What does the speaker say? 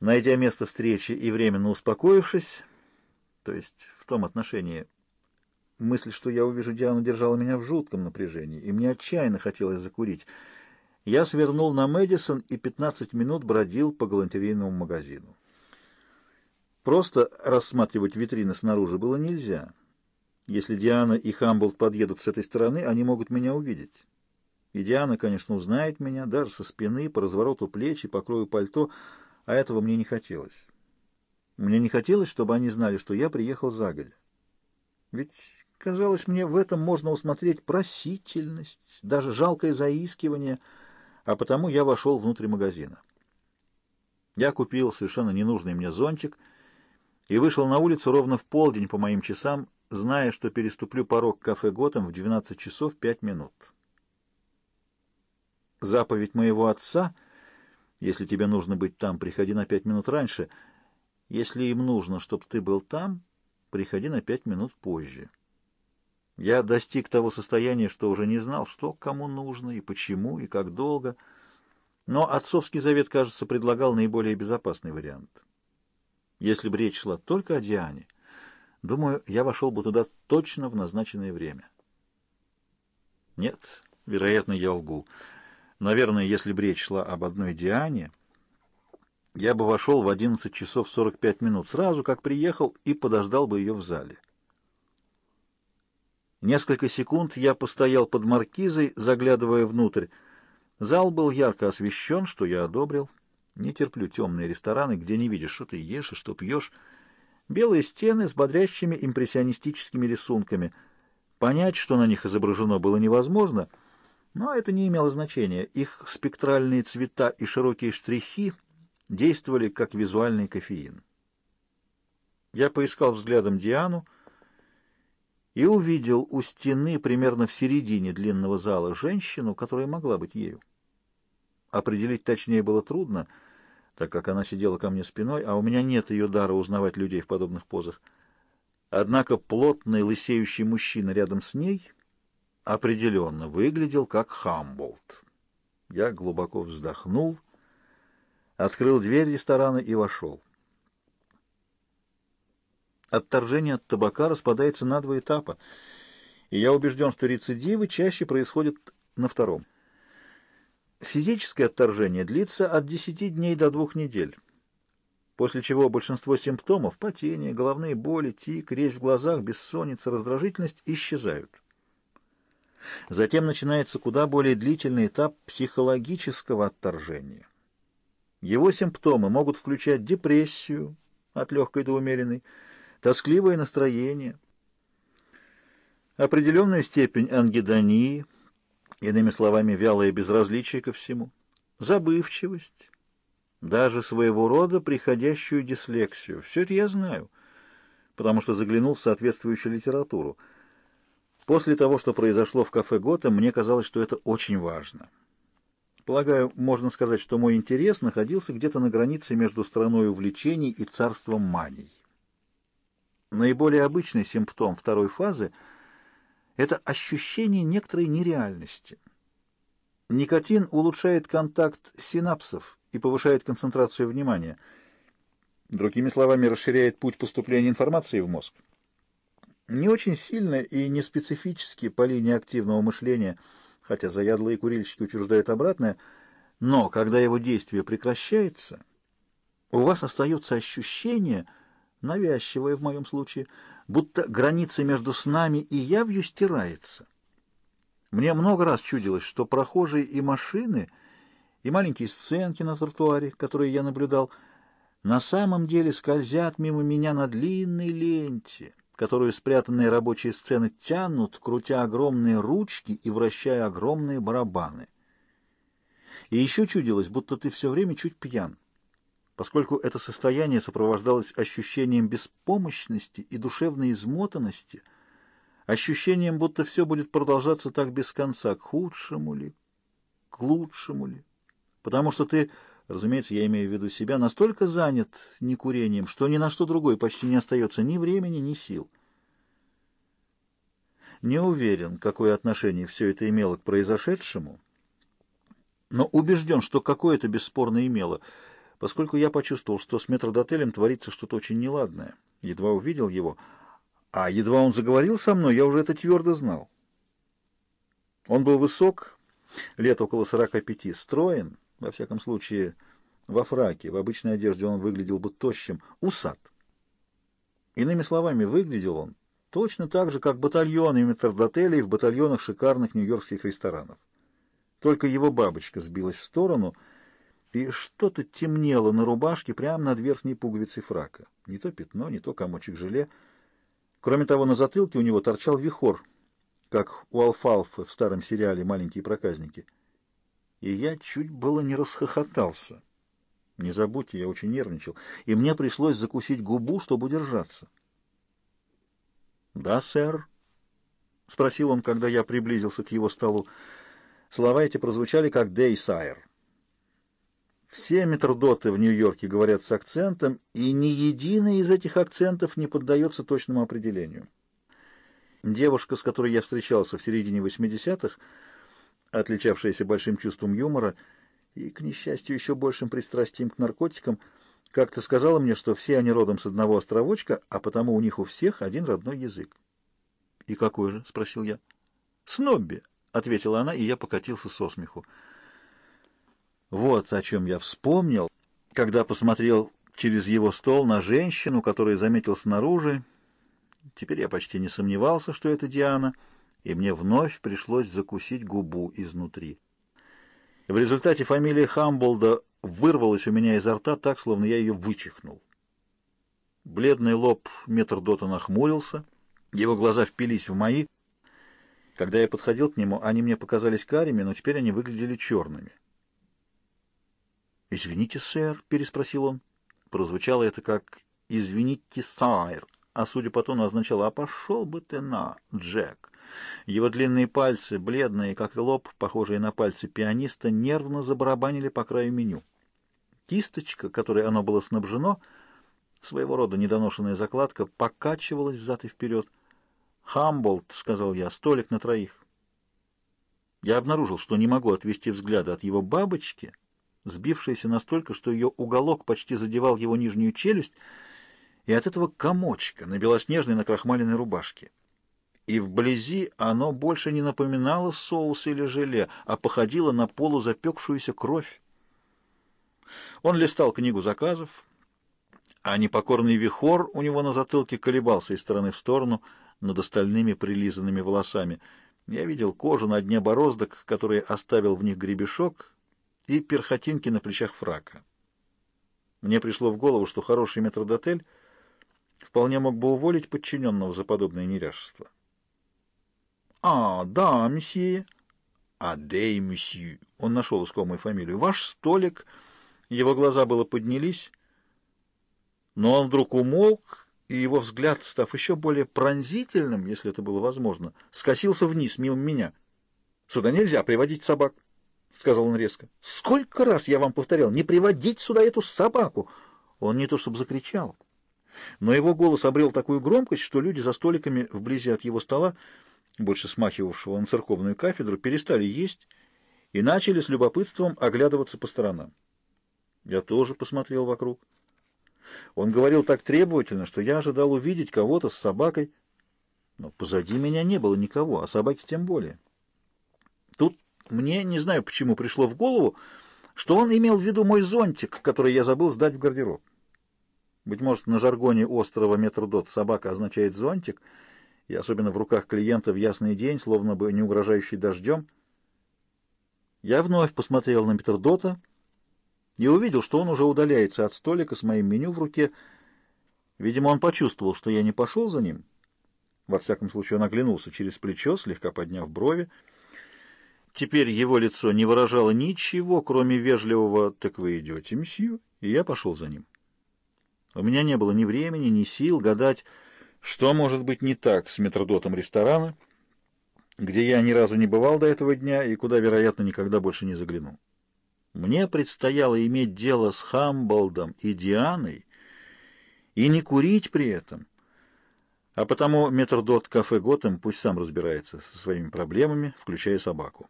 Найдя место встречи и временно успокоившись, то есть в том отношении, мысль, что я увижу Диану, держала меня в жутком напряжении, и мне отчаянно хотелось закурить, я свернул на Мэдисон и 15 минут бродил по галантерейному магазину. Просто рассматривать витрины снаружи было нельзя. Если Диана и Хамблд подъедут с этой стороны, они могут меня увидеть. И Диана, конечно, узнает меня, даже со спины, по развороту плеч и покрою пальто, а этого мне не хотелось. Мне не хотелось, чтобы они знали, что я приехал загодя. Ведь, казалось мне, в этом можно усмотреть просительность, даже жалкое заискивание, а потому я вошел внутрь магазина. Я купил совершенно ненужный мне зонтик и вышел на улицу ровно в полдень по моим часам, зная, что переступлю порог кафе «Готэм» в 12 часов 5 минут. Заповедь моего отца «Если тебе нужно быть там, приходи на пять минут раньше. Если им нужно, чтобы ты был там, приходи на пять минут позже». Я достиг того состояния, что уже не знал, что кому нужно, и почему, и как долго. Но отцовский завет, кажется, предлагал наиболее безопасный вариант. Если бы речь шла только о Диане, думаю, я вошел бы туда точно в назначенное время. Нет, вероятно, я лгу. Наверное, если бы речь шла об одной Диане, я бы вошел в 11 часов 45 минут, сразу как приехал, и подождал бы ее в зале. Несколько секунд я постоял под маркизой, заглядывая внутрь. Зал был ярко освещен, что я одобрил. Не терплю темные рестораны, где не видишь, что ты ешь и что пьешь. Белые стены с бодрящими импрессионистическими рисунками. Понять, что на них изображено, было невозможно — но это не имело значения. Их спектральные цвета и широкие штрихи действовали как визуальный кофеин. Я поискал взглядом Диану и увидел у стены примерно в середине длинного зала женщину, которая могла быть ею. Определить точнее было трудно, так как она сидела ко мне спиной, а у меня нет ее дара узнавать людей в подобных позах. Однако плотный лысеющий мужчина рядом с ней — определенно выглядел как Хамболт. Я глубоко вздохнул, открыл дверь ресторана и вошел. Отторжение от табака распадается на два этапа, и я убежден, что рецидивы чаще происходят на втором. Физическое отторжение длится от 10 дней до 2 недель, после чего большинство симптомов – потение, головные боли, тик, резь в глазах, бессонница, раздражительность – исчезают. Затем начинается куда более длительный этап психологического отторжения. Его симптомы могут включать депрессию от легкой до умеренной, тоскливое настроение, определенную степень ангидонии, иными словами, вялое безразличие ко всему, забывчивость, даже своего рода приходящую дислексию. Все это я знаю, потому что заглянул в соответствующую литературу – После того, что произошло в кафе Готэм, мне казалось, что это очень важно. Полагаю, можно сказать, что мой интерес находился где-то на границе между страной увлечений и царством маний. Наиболее обычный симптом второй фазы – это ощущение некоторой нереальности. Никотин улучшает контакт синапсов и повышает концентрацию внимания. Другими словами, расширяет путь поступления информации в мозг не очень сильно и не специфически по линии активного мышления, хотя заядлые курильщики утверждают обратное, но когда его действие прекращается, у вас остается ощущение, навязчивое в моем случае, будто граница между с нами и явью стирается. Мне много раз чудилось, что прохожие и машины, и маленькие сценки на тротуаре, которые я наблюдал, на самом деле скользят мимо меня на длинной ленте, которую спрятанные рабочие сцены тянут, крутя огромные ручки и вращая огромные барабаны. И еще чудилось, будто ты все время чуть пьян, поскольку это состояние сопровождалось ощущением беспомощности и душевной измотанности, ощущением, будто все будет продолжаться так без конца, к худшему ли, к лучшему ли, потому что ты Разумеется, я имею в виду себя, настолько занят некурением, что ни на что другое почти не остается ни времени, ни сил. Не уверен, какое отношение все это имело к произошедшему, но убежден, что какое-то бесспорно имело, поскольку я почувствовал, что с метрдотелем творится что-то очень неладное. Едва увидел его, а едва он заговорил со мной, я уже это твердо знал. Он был высок, лет около сорока пяти, строен, во всяком случае, во фраке, в обычной одежде он выглядел бы тощим, усат. Иными словами, выглядел он точно так же, как батальоны метрдотелей в батальонах шикарных нью-йоркских ресторанов. Только его бабочка сбилась в сторону, и что-то темнело на рубашке прямо над верхней пуговицей фрака. Не то пятно, не то комочек желе. Кроме того, на затылке у него торчал вихор, как у Алфалфы в старом сериале «Маленькие проказники». И я чуть было не расхохотался. Не забудьте, я очень нервничал, и мне пришлось закусить губу, чтобы удержаться. «Да, сэр?» — спросил он, когда я приблизился к его столу. Слова эти прозвучали как «Дэй, сайр». Все метрдоты в Нью-Йорке говорят с акцентом, и ни единый из этих акцентов не поддается точному определению. Девушка, с которой я встречался в середине 80-х, отличавшаяся большим чувством юмора и, к несчастью, еще большим пристрастием к наркотикам, как-то сказала мне, что все они родом с одного островочка, а потому у них у всех один родной язык. «И какой же?» — спросил я. «Снобби», — ответила она, и я покатился со смеху. Вот о чем я вспомнил, когда посмотрел через его стол на женщину, которую заметил снаружи. Теперь я почти не сомневался, что это Диана, и мне вновь пришлось закусить губу изнутри. В результате фамилия Хамболда вырвалась у меня изо рта так, словно я ее вычихнул. Бледный лоб метрдота нахмурился, его глаза впились в мои. Когда я подходил к нему, они мне показались карими, но теперь они выглядели черными. «Извините, сэр», — переспросил он. Прозвучало это как «извините, сайр», а судя по тону означало «а пошел бы ты на, Джек». Его длинные пальцы, бледные, как и лоб, похожие на пальцы пианиста, нервно забарабанили по краю меню. Кисточка, которой оно было снабжено, своего рода недоношенная закладка, покачивалась взад и вперед. «Хамболт», — сказал я, — «столик на троих». Я обнаружил, что не могу отвести взгляда от его бабочки — сбившаяся настолько, что ее уголок почти задевал его нижнюю челюсть, и от этого комочка на белоснежной накрахмаленной рубашке. И вблизи оно больше не напоминало соус или желе, а походило на полузапекшуюся кровь. Он листал книгу заказов, а непокорный вихор у него на затылке колебался из стороны в сторону над остальными прилизанными волосами. Я видел кожу на дне бороздок, который оставил в них гребешок, и перхотинки на плечах фрака. Мне пришло в голову, что хороший метрдотель вполне мог бы уволить подчиненного за подобное неряшество. «А, да, месье». «А, дей, месье». Он нашел искомую фамилию. «Ваш столик». Его глаза было поднялись, но он вдруг умолк, и его взгляд, став еще более пронзительным, если это было возможно, скосился вниз, мимо меня. «Сюда нельзя приводить собак». — сказал он резко. — Сколько раз я вам повторял, не приводить сюда эту собаку! Он не то чтобы закричал, но его голос обрел такую громкость, что люди за столиками вблизи от его стола, больше смахивавшего на церковную кафедру, перестали есть и начали с любопытством оглядываться по сторонам. Я тоже посмотрел вокруг. Он говорил так требовательно, что я ожидал увидеть кого-то с собакой, но позади меня не было никого, а собаки тем более. Тут мне, не знаю почему, пришло в голову, что он имел в виду мой зонтик, который я забыл сдать в гардероб. Быть может, на жаргоне острова Метрдот собака означает зонтик, и особенно в руках клиента в ясный день, словно бы не угрожающий дождем. Я вновь посмотрел на Метрдота и увидел, что он уже удаляется от столика с моим меню в руке. Видимо, он почувствовал, что я не пошел за ним. Во всяком случае, он оглянулся через плечо, слегка подняв брови, Теперь его лицо не выражало ничего, кроме вежливого «так вы идете, месье», и я пошел за ним. У меня не было ни времени, ни сил гадать, что может быть не так с метродотом ресторана, где я ни разу не бывал до этого дня и куда, вероятно, никогда больше не загляну. Мне предстояло иметь дело с Хамболдом и Дианой и не курить при этом, а потому метрдот кафе Готэм пусть сам разбирается со своими проблемами, включая собаку.